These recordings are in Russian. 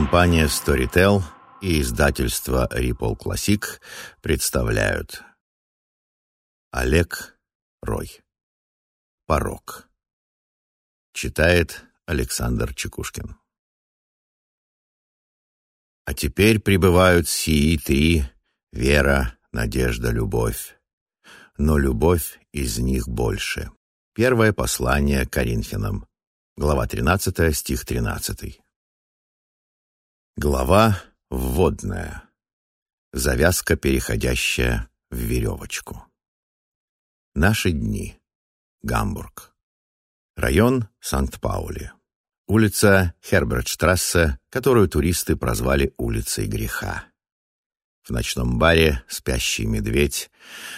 Компания Storytel и издательство Ripple Classic представляют. Олег Рой. Порог Читает Александр Чекушкин. А теперь прибывают сии три. Вера, надежда, любовь. Но любовь из них больше. Первое послание Коринфянам. Глава 13, стих 13 Глава вводная. Завязка, переходящая в веревочку. Наши дни. Гамбург. Район Санкт-Паули. Улица Хербертштрассе, которую туристы прозвали улицей греха. В ночном баре «Спящий медведь»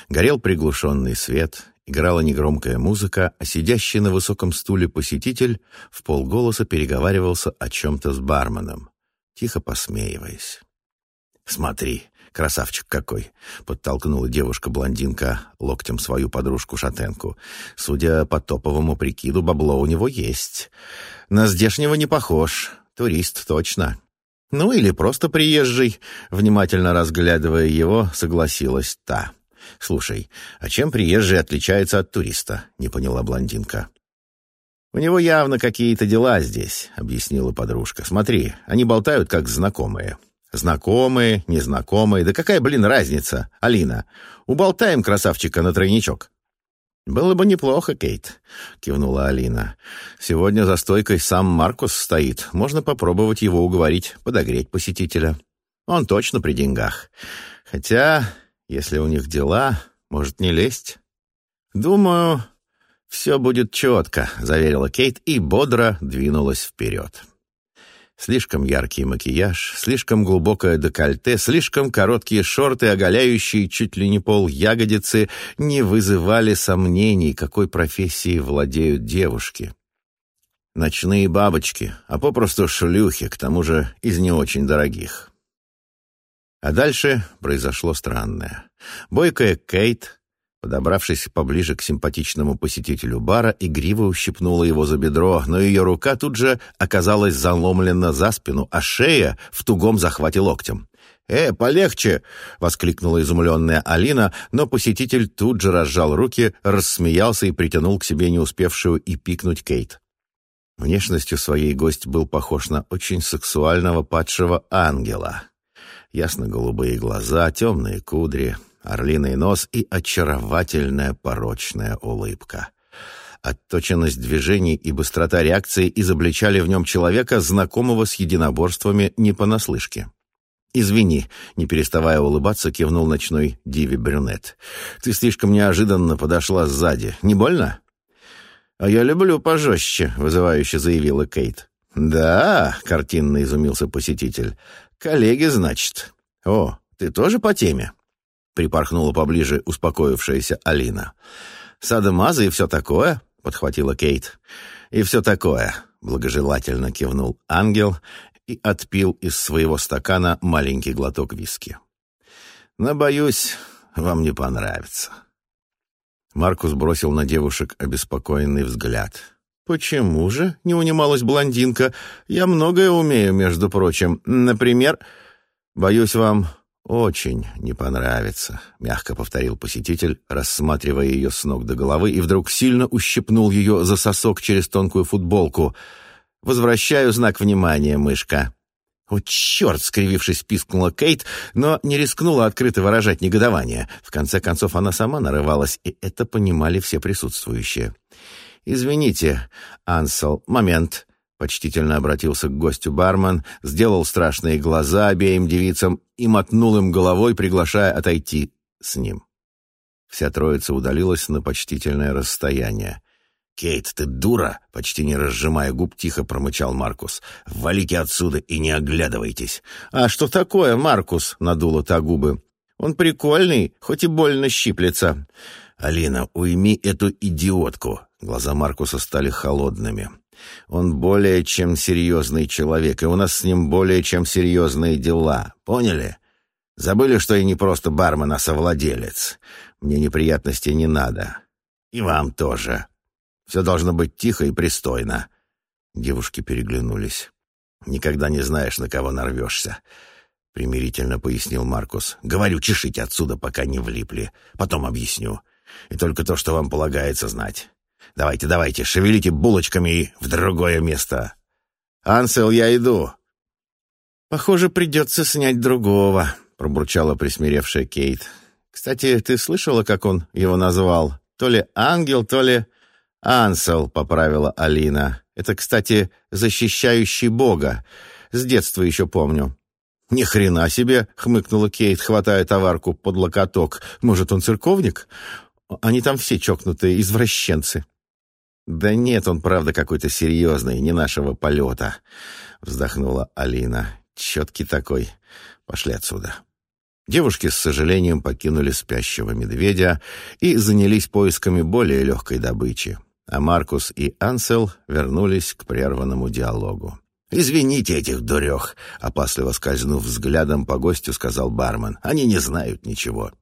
горел приглушенный свет, играла негромкая музыка, а сидящий на высоком стуле посетитель в полголоса переговаривался о чем-то с барменом тихо посмеиваясь. «Смотри, красавчик какой!» — подтолкнула девушка-блондинка локтем свою подружку-шатенку. «Судя по топовому прикиду, бабло у него есть. На здешнего не похож. Турист, точно». «Ну или просто приезжий», — внимательно разглядывая его, согласилась та. «Слушай, а чем приезжий отличается от туриста?» — не поняла блондинка. «У него явно какие-то дела здесь», — объяснила подружка. «Смотри, они болтают как знакомые». «Знакомые, незнакомые, да какая, блин, разница, Алина? Уболтаем красавчика на тройничок». «Было бы неплохо, Кейт», — кивнула Алина. «Сегодня за стойкой сам Маркус стоит. Можно попробовать его уговорить, подогреть посетителя. Он точно при деньгах. Хотя, если у них дела, может не лезть. Думаю, «Все будет четко», — заверила Кейт и бодро двинулась вперед. Слишком яркий макияж, слишком глубокое декольте, слишком короткие шорты, оголяющие чуть ли не пол ягодицы, не вызывали сомнений, какой профессией владеют девушки. Ночные бабочки, а попросту шлюхи, к тому же из не очень дорогих. А дальше произошло странное. Бойкая Кейт Подобравшись поближе к симпатичному посетителю бара, игриво ущипнула его за бедро, но ее рука тут же оказалась заломлена за спину, а шея в тугом захвате локтем. «Э, полегче!» — воскликнула изумленная Алина, но посетитель тут же разжал руки, рассмеялся и притянул к себе не успевшую и пикнуть Кейт. Внешностью своей гость был похож на очень сексуального падшего ангела. Ясно-голубые глаза, темные кудри — орлиный нос и очаровательная порочная улыбка. Отточенность движений и быстрота реакции изобличали в нем человека, знакомого с единоборствами не понаслышке. «Извини», — не переставая улыбаться, кивнул ночной Диви Брюнет. «Ты слишком неожиданно подошла сзади. Не больно?» «А я люблю пожестче», — вызывающе заявила Кейт. «Да», — картинно изумился посетитель. «Коллеги, значит». «О, ты тоже по теме?» Припорхнула поближе успокоившаяся Алина. «Садомаза и все такое?» — подхватила Кейт. «И все такое», — благожелательно кивнул ангел и отпил из своего стакана маленький глоток виски. «Но, боюсь, вам не понравится». Маркус бросил на девушек обеспокоенный взгляд. «Почему же?» — не унималась блондинка. «Я многое умею, между прочим. Например, боюсь вам «Очень не понравится», — мягко повторил посетитель, рассматривая ее с ног до головы, и вдруг сильно ущипнул ее за сосок через тонкую футболку. «Возвращаю знак внимания, мышка». «О, черт!» — скривившись, пискнула Кейт, но не рискнула открыто выражать негодование. В конце концов, она сама нарывалась, и это понимали все присутствующие. «Извините, Ансел, момент», Почтительно обратился к гостю бармен, сделал страшные глаза обеим девицам и мотнул им головой, приглашая отойти с ним. Вся троица удалилась на почтительное расстояние. «Кейт, ты дура!» — почти не разжимая губ, тихо промычал Маркус. «Валите отсюда и не оглядывайтесь!» «А что такое, Маркус?» — надула та губы. «Он прикольный, хоть и больно щиплется». «Алина, уйми эту идиотку!» Глаза Маркуса стали холодными. Он более чем серьезный человек, и у нас с ним более чем серьезные дела. Поняли? Забыли, что я не просто бармен, а совладелец. Мне неприятностей не надо. И вам тоже. Все должно быть тихо и пристойно. Девушки переглянулись. Никогда не знаешь, на кого нарвешься. — примирительно пояснил Маркус. «Говорю, чешите отсюда, пока не влипли. Потом объясню. И только то, что вам полагается знать. Давайте, давайте, шевелите булочками в другое место. Ансел, я иду». «Похоже, придется снять другого», — пробурчала присмиревшая Кейт. «Кстати, ты слышала, как он его назвал? То ли ангел, то ли ансел», — поправила Алина. «Это, кстати, защищающий Бога. С детства еще помню». «Ни хрена себе!» — хмыкнула Кейт, хватая товарку под локоток. «Может, он церковник? Они там все чокнутые извращенцы». «Да нет, он правда какой-то серьезный, не нашего полета», — вздохнула Алина. «Четкий такой. Пошли отсюда». Девушки с сожалением покинули спящего медведя и занялись поисками более легкой добычи, а Маркус и Ансел вернулись к прерванному диалогу. «Извините этих дурех», — опасливо скользнув взглядом по гостю, сказал бармен. «Они не знают ничего».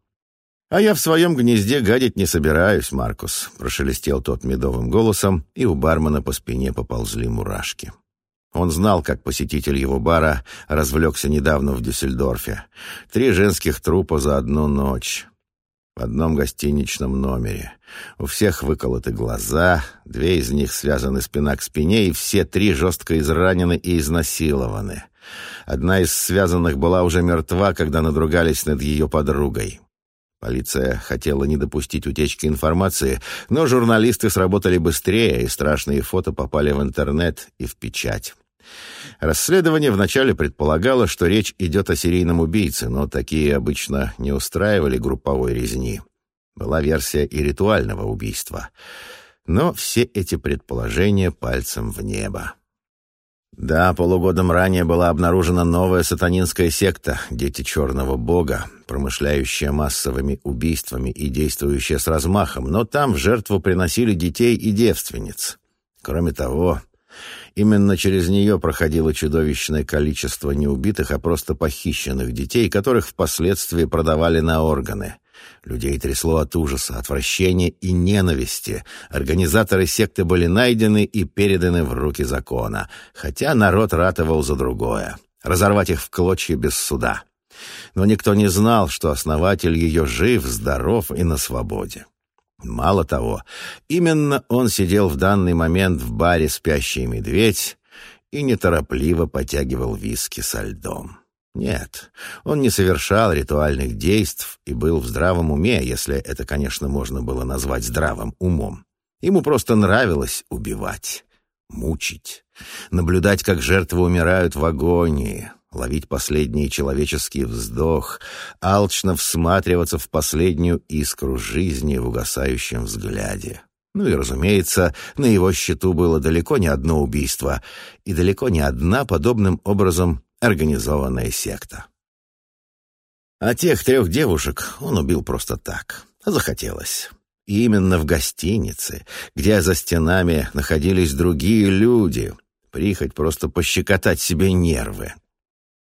«А я в своем гнезде гадить не собираюсь, Маркус», — прошелестел тот медовым голосом, и у бармена по спине поползли мурашки. Он знал, как посетитель его бара развлекся недавно в Дюссельдорфе. Три женских трупа за одну ночь в одном гостиничном номере. У всех выколоты глаза, две из них связаны спина к спине, и все три жестко изранены и изнасилованы. Одна из связанных была уже мертва, когда надругались над ее подругой. Полиция хотела не допустить утечки информации, но журналисты сработали быстрее, и страшные фото попали в интернет и в печать. Расследование вначале предполагало, что речь идет о серийном убийце, но такие обычно не устраивали групповой резни. Была версия и ритуального убийства. Но все эти предположения пальцем в небо. Да, полугодом ранее была обнаружена новая сатанинская секта «Дети Черного Бога», промышляющая массовыми убийствами и действующая с размахом, но там в жертву приносили детей и девственниц. Кроме того, Именно через нее проходило чудовищное количество не убитых, а просто похищенных детей, которых впоследствии продавали на органы. Людей трясло от ужаса, отвращения и ненависти. Организаторы секты были найдены и переданы в руки закона, хотя народ ратовал за другое — разорвать их в клочья без суда. Но никто не знал, что основатель ее жив, здоров и на свободе. Мало того, именно он сидел в данный момент в баре «Спящий медведь» и неторопливо потягивал виски со льдом. Нет, он не совершал ритуальных действий и был в здравом уме, если это, конечно, можно было назвать здравым умом. Ему просто нравилось убивать, мучить, наблюдать, как жертвы умирают в агонии, ловить последний человеческий вздох, алчно всматриваться в последнюю искру жизни в угасающем взгляде. Ну и, разумеется, на его счету было далеко не одно убийство и далеко не одна подобным образом организованная секта. А тех трех девушек он убил просто так. Захотелось. И именно в гостинице, где за стенами находились другие люди. Прихоть просто пощекотать себе нервы.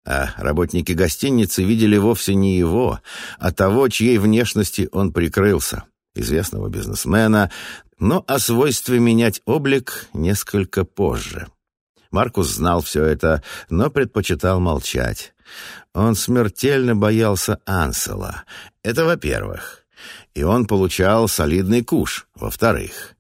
А работники гостиницы видели вовсе не его, а того, чьей внешности он прикрылся, известного бизнесмена, но о свойстве менять облик несколько позже. Маркус знал все это, но предпочитал молчать. Он смертельно боялся Ансела. Это во-первых. И он получал солидный куш, во-вторых.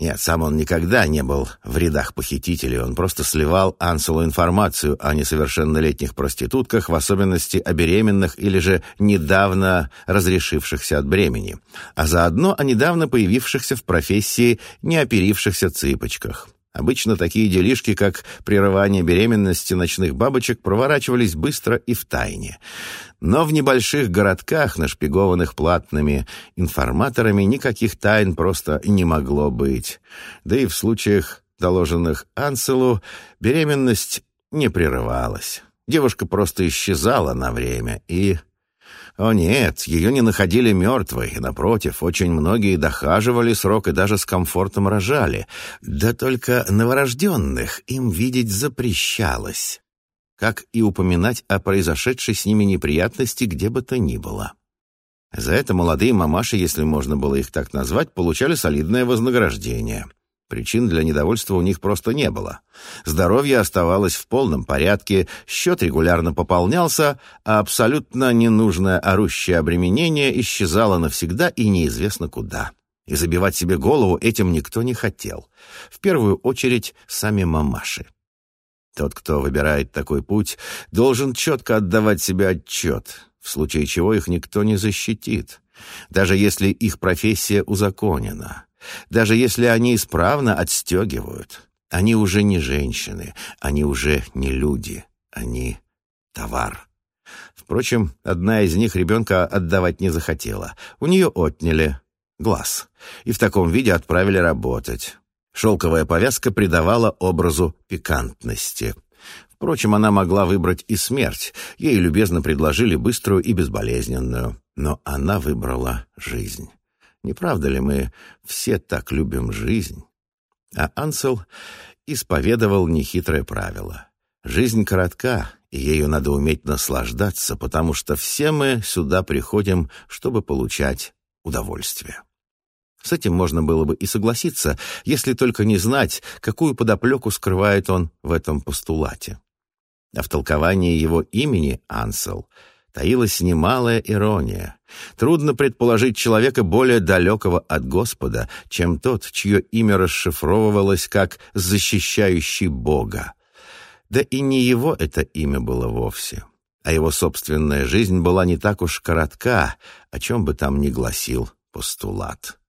Нет, сам он никогда не был в рядах похитителей, он просто сливал Анселу информацию о несовершеннолетних проститутках, в особенности о беременных или же недавно разрешившихся от бремени, а заодно о недавно появившихся в профессии неоперившихся цыпочках. Обычно такие делишки, как прерывание беременности ночных бабочек, проворачивались быстро и в тайне. Но в небольших городках, нашпигованных платными информаторами, никаких тайн просто не могло быть. Да и в случаях, доложенных Анселу, беременность не прерывалась. Девушка просто исчезала на время и о нет, ее не находили мертвой, напротив, очень многие дохаживали срок и даже с комфортом рожали. Да только новорожденных им видеть запрещалось, как и упоминать о произошедшей с ними неприятности где бы то ни было. За это молодые мамаши, если можно было их так назвать, получали солидное вознаграждение. Причин для недовольства у них просто не было. Здоровье оставалось в полном порядке, счет регулярно пополнялся, а абсолютно ненужное орущее обременение исчезало навсегда и неизвестно куда. И забивать себе голову этим никто не хотел. В первую очередь сами мамаши. Тот, кто выбирает такой путь, должен четко отдавать себе отчет, в случае чего их никто не защитит, даже если их профессия узаконена, даже если они исправно отстегивают. Они уже не женщины, они уже не люди, они товар. Впрочем, одна из них ребенка отдавать не захотела. У нее отняли глаз и в таком виде отправили работать. Шелковая повязка придавала образу пикантности. Впрочем, она могла выбрать и смерть. Ей любезно предложили быструю и безболезненную. Но она выбрала жизнь. Не правда ли мы все так любим жизнь? А Ансел исповедовал нехитрое правило. Жизнь коротка, и ею надо уметь наслаждаться, потому что все мы сюда приходим, чтобы получать удовольствие. С этим можно было бы и согласиться, если только не знать, какую подоплеку скрывает он в этом постулате. А в толковании его имени Ансел таилась немалая ирония. Трудно предположить человека более далекого от Господа, чем тот, чье имя расшифровывалось как «защищающий Бога». Да и не его это имя было вовсе, а его собственная жизнь была не так уж коротка, о чем бы там ни гласил постулат.